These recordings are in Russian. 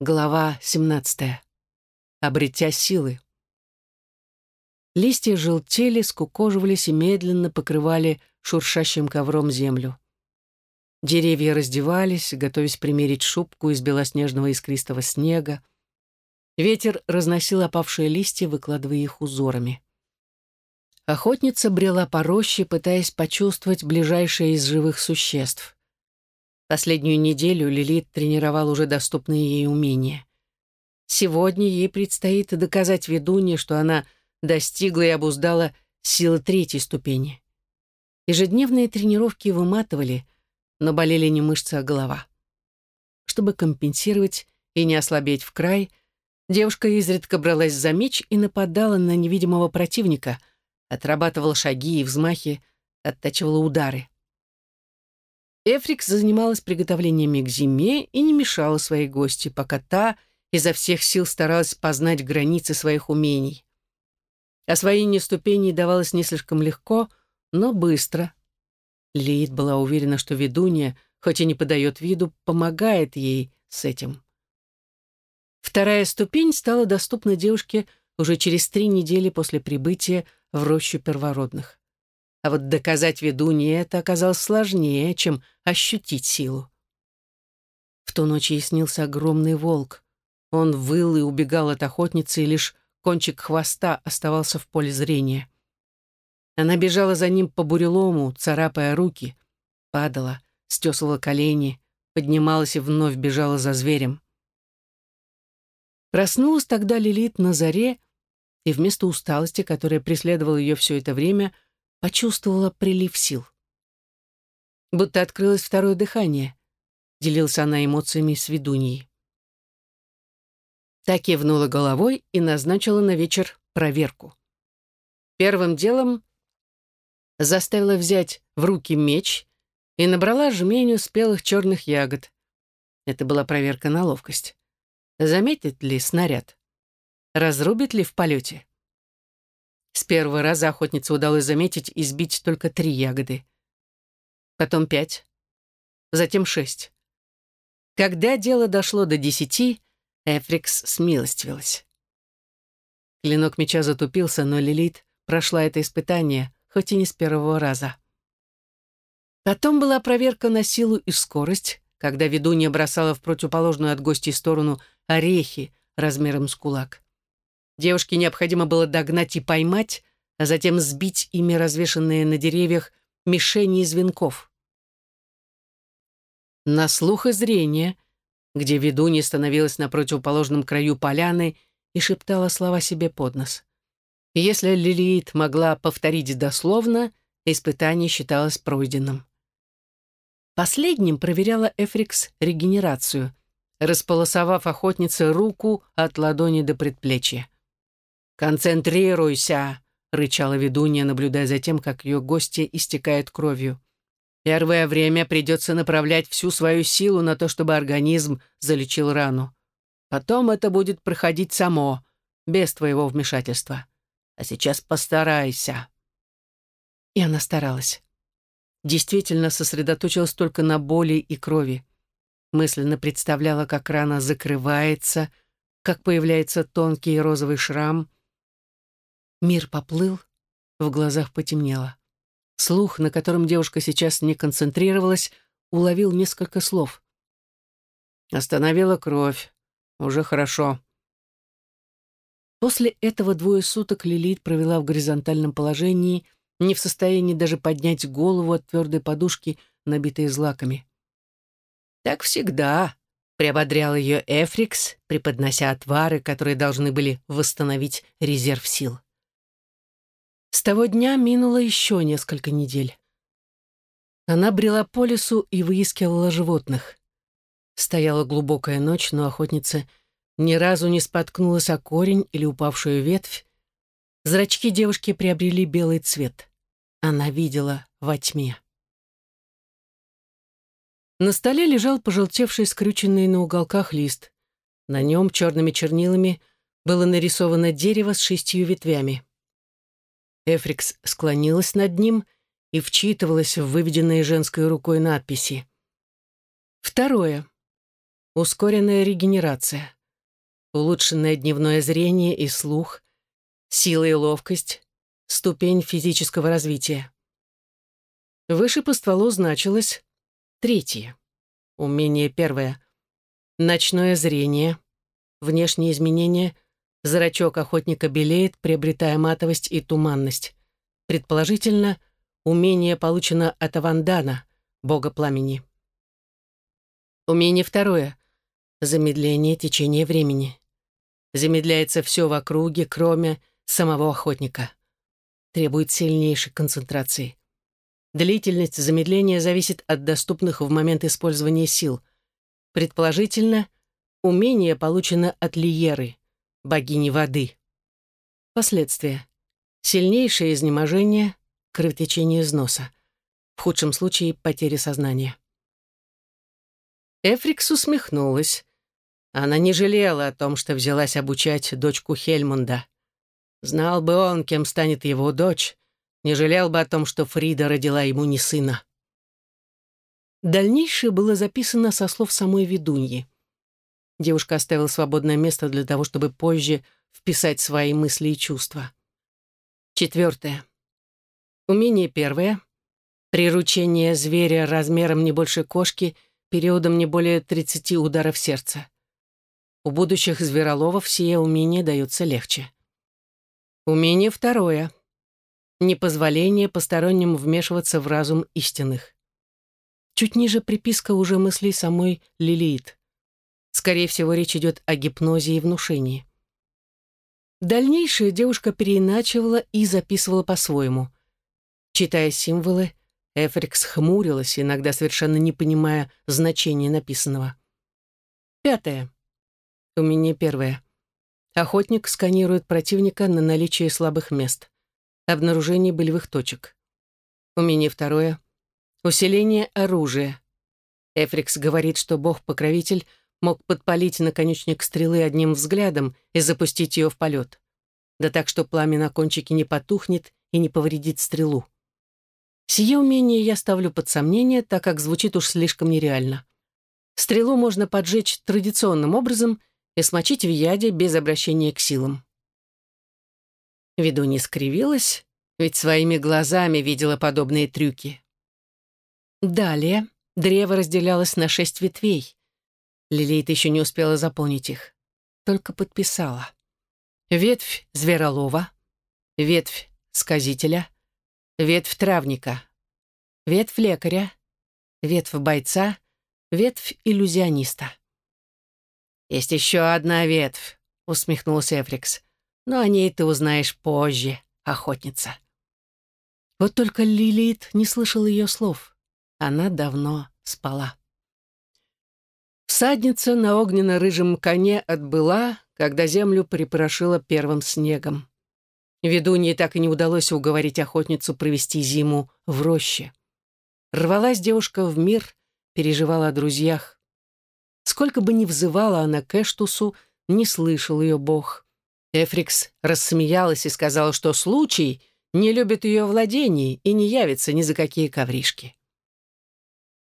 Глава 17. Обретя силы. Листья желтели, скукоживались и медленно покрывали шуршащим ковром землю. Деревья раздевались, готовясь примерить шубку из белоснежного искристого снега. Ветер разносил опавшие листья, выкладывая их узорами. Охотница брела по роще, пытаясь почувствовать ближайшее из живых существ. Последнюю неделю Лилит тренировал уже доступные ей умения. Сегодня ей предстоит доказать ведунье, что она достигла и обуздала силы третьей ступени. Ежедневные тренировки выматывали, но болели не мышцы, а голова. Чтобы компенсировать и не ослабеть в край, девушка изредка бралась за меч и нападала на невидимого противника, отрабатывала шаги и взмахи, оттачивала удары. Эфрикс занималась приготовлениями к зиме и не мешала своей гости, пока та изо всех сил старалась познать границы своих умений. Освоение ступеней давалось не слишком легко, но быстро. Лилит была уверена, что ведунья, хоть и не подает виду, помогает ей с этим. Вторая ступень стала доступна девушке уже через три недели после прибытия в рощу первородных. А вот доказать ведунье это оказалось сложнее, чем ощутить силу. В ту ночь ей снился огромный волк. Он выл и убегал от охотницы, и лишь кончик хвоста оставался в поле зрения. Она бежала за ним по бурелому, царапая руки, падала, стесывала колени, поднималась и вновь бежала за зверем. Проснулась тогда Лилит на заре, и вместо усталости, которая преследовала ее все это время, — почувствовала прилив сил. Будто открылось второе дыхание, делился она эмоциями с ведуньей. Та кивнула головой и назначила на вечер проверку. Первым делом заставила взять в руки меч и набрала жменю спелых черных ягод. Это была проверка на ловкость. Заметит ли снаряд? Разрубит ли в полете? С первого раза охотнице удалось заметить и сбить только три ягоды. Потом пять. Затем шесть. Когда дело дошло до десяти, Эфрикс смилостивилась. Клинок меча затупился, но Лилит прошла это испытание, хоть и не с первого раза. Потом была проверка на силу и скорость, когда ведунья бросала в противоположную от гостей сторону орехи размером с кулак. Девушке необходимо было догнать и поймать, а затем сбить ими развешанные на деревьях мишени из венков. На слух и зрение, где ведунья становилась на противоположном краю поляны и шептала слова себе под нос. Если Лилит могла повторить дословно, испытание считалось пройденным. Последним проверяла Эфрикс регенерацию, располосовав охотнице руку от ладони до предплечья. «Концентрируйся!» — рычала ведунья, наблюдая за тем, как ее гостья истекает кровью. «Первое время придется направлять всю свою силу на то, чтобы организм залечил рану. Потом это будет проходить само, без твоего вмешательства. А сейчас постарайся». И она старалась. Действительно сосредоточилась только на боли и крови. Мысленно представляла, как рана закрывается, как появляется тонкий розовый шрам — Мир поплыл, в глазах потемнело. Слух, на котором девушка сейчас не концентрировалась, уловил несколько слов. «Остановила кровь. Уже хорошо». После этого двое суток Лилит провела в горизонтальном положении, не в состоянии даже поднять голову от твердой подушки, набитой злаками. «Так всегда», — приободрял ее Эфрикс, преподнося отвары, которые должны были восстановить резерв сил. С того дня минуло еще несколько недель. Она брела по лесу и выискивала животных. Стояла глубокая ночь, но охотница ни разу не споткнулась о корень или упавшую ветвь. Зрачки девушки приобрели белый цвет. Она видела во тьме. На столе лежал пожелтевший, скрюченный на уголках лист. На нем черными чернилами было нарисовано дерево с шестью ветвями. Эфрикс склонилась над ним и вчитывалась в выведенные женской рукой надписи. Второе. ускоренная регенерация, улучшенное дневное зрение и слух, сила и ловкость, ступень физического развития. Выше по стволу значилось третье. Умение первое. Ночное зрение. Внешние изменения. Зрачок охотника белеет, приобретая матовость и туманность. Предположительно, умение получено от Авандана, бога пламени. Умение второе. Замедление течения времени. Замедляется все в округе, кроме самого охотника. Требует сильнейшей концентрации. Длительность замедления зависит от доступных в момент использования сил. Предположительно, умение получено от Лиеры, богини воды. Последствия. Сильнейшее изнеможение, кровотечение из носа. В худшем случае потеря сознания. Эфрикс усмехнулась. Она не жалела о том, что взялась обучать дочку Хельмунда. Знал бы он, кем станет его дочь, не жалел бы о том, что Фрида родила ему не сына. Дальнейшее было записано со слов самой ведуньи. Девушка оставила свободное место для того, чтобы позже вписать свои мысли и чувства. Четвертое. Умение первое. Приручение зверя размером не больше кошки, периодом не более 30 ударов сердца. У будущих звероловов сие умение дается легче. Умение второе непозволение посторонним вмешиваться в разум истинных. Чуть ниже приписка уже мыслей самой Лилит. Скорее всего, речь идет о гипнозе и внушении. Дальнейшее девушка переиначивала и записывала по-своему. Читая символы, Эфрикс хмурилась, иногда совершенно не понимая значения написанного. Пятое. У меня первое. Охотник сканирует противника на наличие слабых мест обнаружение болевых точек. Умение второе — усиление оружия. Эфрикс говорит, что бог-покровитель мог подпалить наконечник стрелы одним взглядом и запустить ее в полет. Да так, что пламя на кончике не потухнет и не повредит стрелу. Сие умение я ставлю под сомнение, так как звучит уж слишком нереально. Стрелу можно поджечь традиционным образом и смочить в яде без обращения к силам. Ведунья скривилась, ведь своими глазами видела подобные трюки. Далее древо разделялось на шесть ветвей. Лилит еще не успела заполнить их, только подписала. Ветвь зверолова, ветвь сказителя, ветвь травника, ветвь лекаря, ветвь бойца, ветвь иллюзиониста. «Есть еще одна ветвь», — усмехнулся Эфрикс но о ней ты узнаешь позже, охотница». Вот только Лилит не слышал ее слов. Она давно спала. Всадница на огненно-рыжем коне отбыла, когда землю припорошила первым снегом. Ведунье так и не удалось уговорить охотницу провести зиму в роще. Рвалась девушка в мир, переживала о друзьях. Сколько бы ни взывала она к Эштусу, не слышал ее бог. Эфрикс рассмеялась и сказала, что случай не любит ее владений и не явится ни за какие ковришки.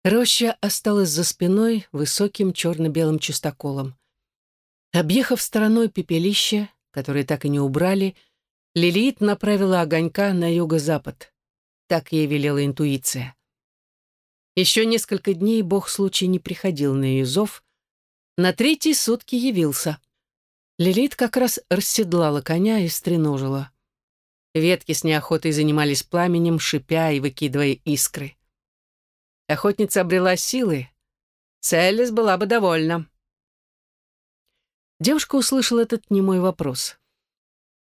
Роща осталась за спиной высоким черно-белым чистоколом. Объехав стороной пепелище, которое так и не убрали, Лилит направила огонька на юго-запад. Так ей велела интуиция. Еще несколько дней бог случай не приходил на ее зов. На третьи сутки явился. Лилит как раз расседлала коня и стреножила. Ветки с неохотой занимались пламенем, шипя и выкидывая искры. Охотница обрела силы. Селлис была бы довольна. Девушка услышала этот немой вопрос.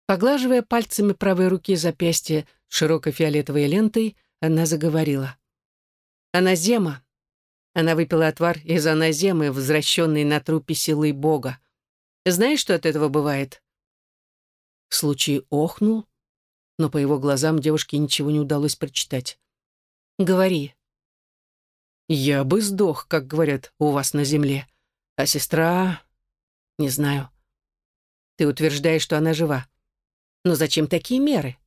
Поглаживая пальцами правой руки запястье широкой фиолетовой лентой, она заговорила. «Аназема». Она выпила отвар из аназемы, возвращенной на трупе силой Бога. Знаешь, что от этого бывает?» В случае охнул, но по его глазам девушке ничего не удалось прочитать. «Говори». «Я бы сдох, как говорят у вас на земле. А сестра... не знаю. Ты утверждаешь, что она жива. Но зачем такие меры?»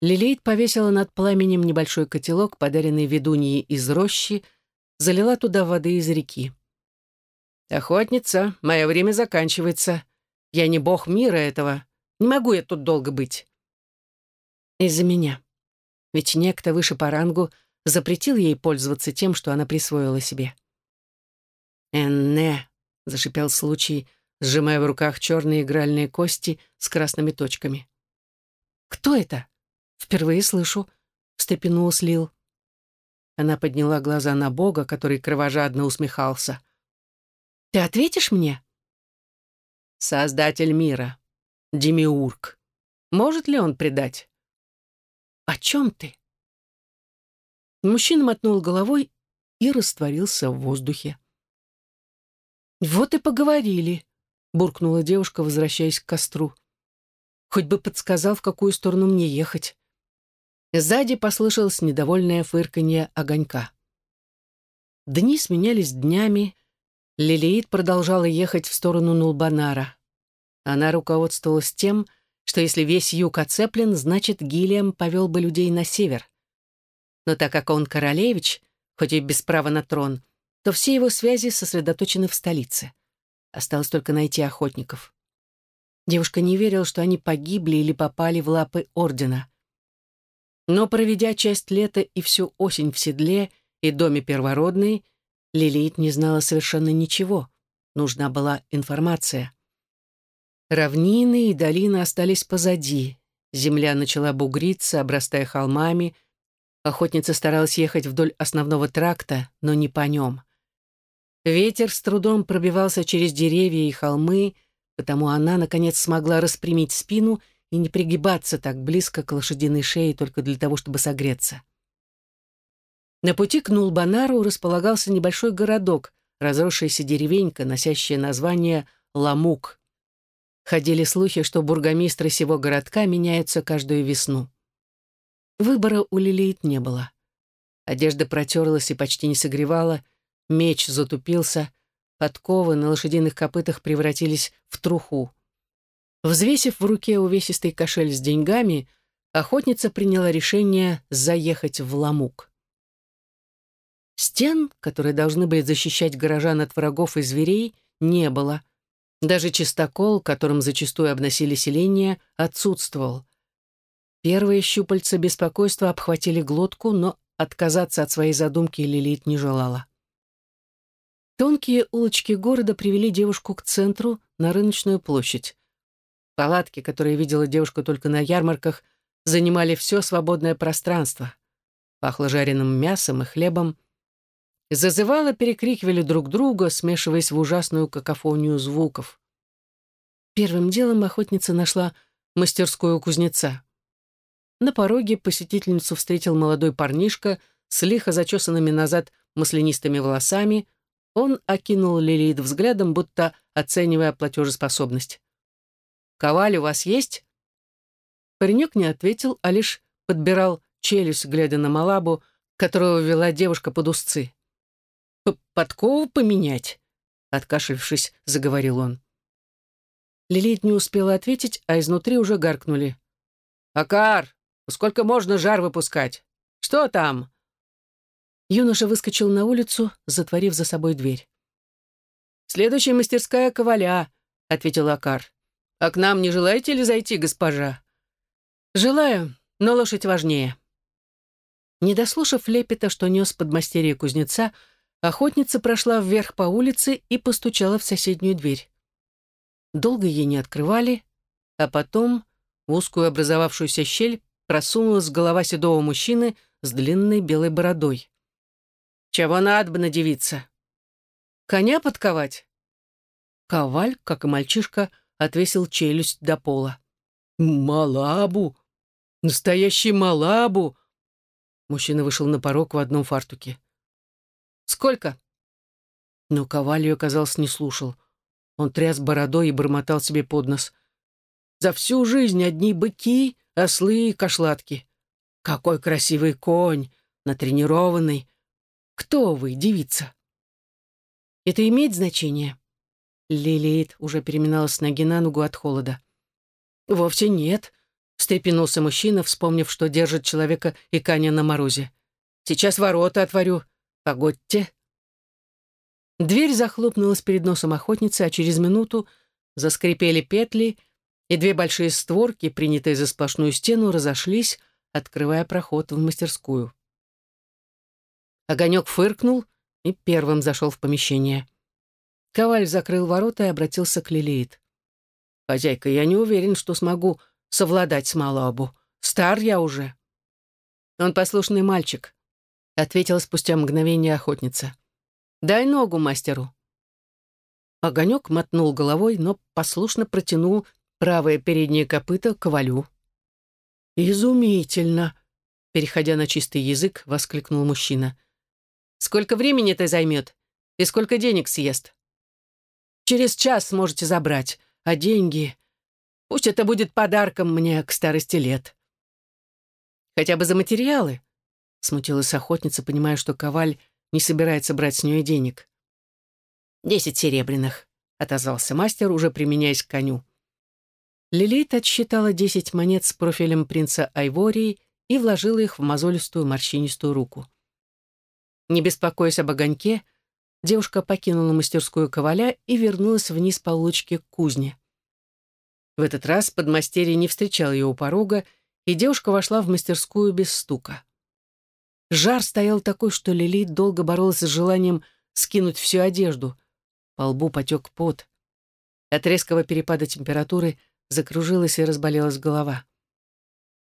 Лилейт повесила над пламенем небольшой котелок, подаренный ведуньей из рощи, залила туда воды из реки. «Охотница, мое время заканчивается. Я не бог мира этого. Не могу я тут долго быть». «Из-за меня. Ведь некто выше по рангу запретил ей пользоваться тем, что она присвоила себе». «Энне», — зашипел случай, сжимая в руках черные игральные кости с красными точками. «Кто это?» «Впервые слышу», — встрепенулась Лил. Она подняла глаза на Бога, который кровожадно усмехался. «Ты ответишь мне?» «Создатель мира, Демиург. Может ли он предать?» «О чем ты?» Мужчина мотнул головой и растворился в воздухе. «Вот и поговорили», — буркнула девушка, возвращаясь к костру. «Хоть бы подсказал, в какую сторону мне ехать». Сзади послышалось недовольное фырканье огонька. Дни сменялись днями. Лилиит продолжала ехать в сторону Нулбанара. Она руководствовалась тем, что если весь юг оцеплен, значит, Гилиам повел бы людей на север. Но так как он королевич, хоть и без права на трон, то все его связи сосредоточены в столице. Осталось только найти охотников. Девушка не верила, что они погибли или попали в лапы Ордена. Но, проведя часть лета и всю осень в седле и доме первородной, Лилит не знала совершенно ничего. Нужна была информация. Равнины и долины остались позади. Земля начала бугриться, обрастая холмами. Охотница старалась ехать вдоль основного тракта, но не по нем. Ветер с трудом пробивался через деревья и холмы, потому она, наконец, смогла распрямить спину и не пригибаться так близко к лошадиной шее только для того, чтобы согреться. На пути к Нулбанару располагался небольшой городок, разросшаяся деревенька, носящая название Ламук. Ходили слухи, что бургомистры сего городка меняются каждую весну. Выбора у Лилит не было. Одежда протерлась и почти не согревала, меч затупился, подковы на лошадиных копытах превратились в труху. Взвесив в руке увесистый кошель с деньгами, охотница приняла решение заехать в Ламук. Стен, которые должны были защищать горожан от врагов и зверей, не было. Даже чистокол, которым зачастую обносили селение, отсутствовал. Первые щупальца беспокойства обхватили глотку, но отказаться от своей задумки Лилит не желала. Тонкие улочки города привели девушку к центру, на рыночную площадь. Палатки, которые видела девушка только на ярмарках, занимали все свободное пространство. Пахло жареным мясом и хлебом. Зазывало перекрикивали друг друга, смешиваясь в ужасную какофонию звуков. Первым делом охотница нашла мастерскую кузнеца. На пороге посетительницу встретил молодой парнишка с лихо зачесанными назад маслянистыми волосами. Он окинул Лилит взглядом, будто оценивая платежеспособность. Коваль у вас есть?» Паренек не ответил, а лишь подбирал челюсть, глядя на Малабу, которого вела девушка под узцы. «Подкову поменять?» — откашлившись, заговорил он. Лилит не успела ответить, а изнутри уже гаркнули. «Акар, сколько можно жар выпускать? Что там?» Юноша выскочил на улицу, затворив за собой дверь. «Следующая мастерская коваля», — ответил Акар. «А к нам не желаете ли зайти, госпожа?» «Желаю, но лошадь важнее». Не дослушав лепета, что нес подмастерье кузнеца, охотница прошла вверх по улице и постучала в соседнюю дверь. Долго ей не открывали, а потом в узкую образовавшуюся щель просунулась голова седого мужчины с длинной белой бородой. «Чего надо бы надевиться?» «Коня подковать?» Коваль, как и мальчишка, отвесил челюсть до пола. «Малабу! Настоящий Малабу!» Мужчина вышел на порог в одном фартуке. «Сколько?» Но Ковалью, казалось, не слушал. Он тряс бородой и бормотал себе под нос. «За всю жизнь одни быки, ослы и кошладки. Какой красивый конь, натренированный. Кто вы, девица?» «Это имеет значение?» Лилит уже переминалась ноги на ногу от холода. «Вовсе нет», — встрепенулся мужчина, вспомнив, что держит человека и Каня на морозе. «Сейчас ворота отворю. Погодьте». Дверь захлопнулась перед носом охотницы, а через минуту заскрипели петли, и две большие створки, принятые за сплошную стену, разошлись, открывая проход в мастерскую. Огонек фыркнул и первым зашел в помещение. Коваль закрыл ворота и обратился к Лилит. «Хозяйка, я не уверен, что смогу совладать с Малабу. Стар я уже». «Он послушный мальчик», — ответила спустя мгновение охотница. «Дай ногу мастеру». Огонек мотнул головой, но послушно протянул правое переднее копыто ковалю. «Изумительно!» — переходя на чистый язык, воскликнул мужчина. «Сколько времени это займет? И сколько денег съест?» «Через час сможете забрать а деньги... Пусть это будет подарком мне к старости лет. Хотя бы за материалы, — смутилась охотница, понимая, что Коваль не собирается брать с нее денег. «Десять серебряных», — отозвался мастер, уже применяясь к коню. Лилит отсчитала десять монет с профилем принца Айвории и вложила их в мозолистую морщинистую руку. Не беспокоясь об огоньке, — девушка покинула мастерскую коваля и вернулась вниз по улочке к кузне. В этот раз подмастерье не встречал ее у порога, и девушка вошла в мастерскую без стука. Жар стоял такой, что Лилит долго боролась с желанием скинуть всю одежду. По лбу потек пот. От резкого перепада температуры закружилась и разболелась голова.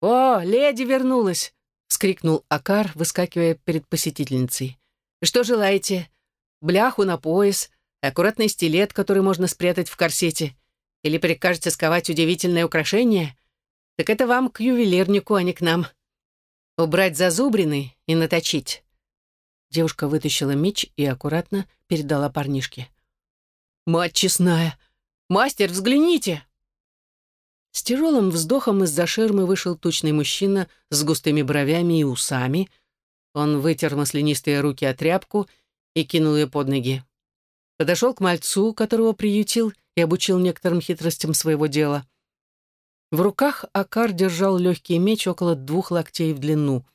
«О, леди вернулась!» — вскрикнул Акар, выскакивая перед посетительницей. «Что желаете? бляху на пояс, аккуратный стилет, который можно спрятать в корсете, или прикажете сковать удивительное украшение, так это вам к ювелирнику, а не к нам. Убрать зазубрины и наточить. Девушка вытащила меч и аккуратно передала парнишке. «Мать честная! Мастер, взгляните!» С тяжелым вздохом из-за ширмы вышел тучный мужчина с густыми бровями и усами. Он вытер маслянистые руки о тряпку и кинул ее под ноги. Подошел к мальцу, которого приютил и обучил некоторым хитростям своего дела. В руках Акар держал легкий меч около двух локтей в длину.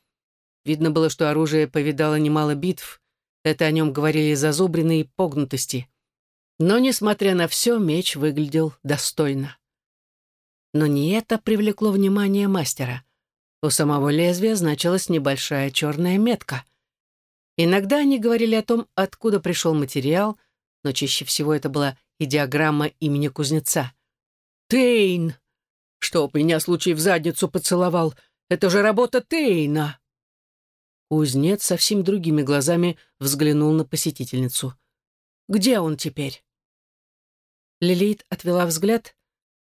Видно было, что оружие повидало немало битв. Это о нем говорили зазубренные погнутости. Но, несмотря на все, меч выглядел достойно. Но не это привлекло внимание мастера. У самого лезвия значилась небольшая черная метка — Иногда они говорили о том, откуда пришел материал, но чаще всего это была и диаграмма имени кузнеца. «Тейн! Чтоб меня случай в задницу поцеловал! Это же работа Тейна!» Кузнец совсем другими глазами взглянул на посетительницу. «Где он теперь?» Лилит отвела взгляд,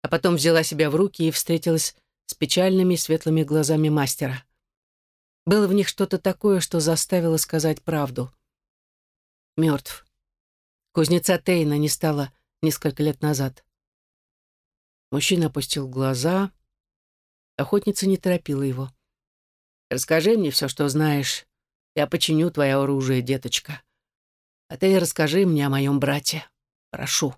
а потом взяла себя в руки и встретилась с печальными светлыми глазами мастера. Было в них что-то такое, что заставило сказать правду. Мертв. Кузнеца Тейна не стало несколько лет назад. Мужчина опустил глаза. Охотница не торопила его. «Расскажи мне все, что знаешь. Я починю твое оружие, деточка. А ты расскажи мне о моем брате. Прошу».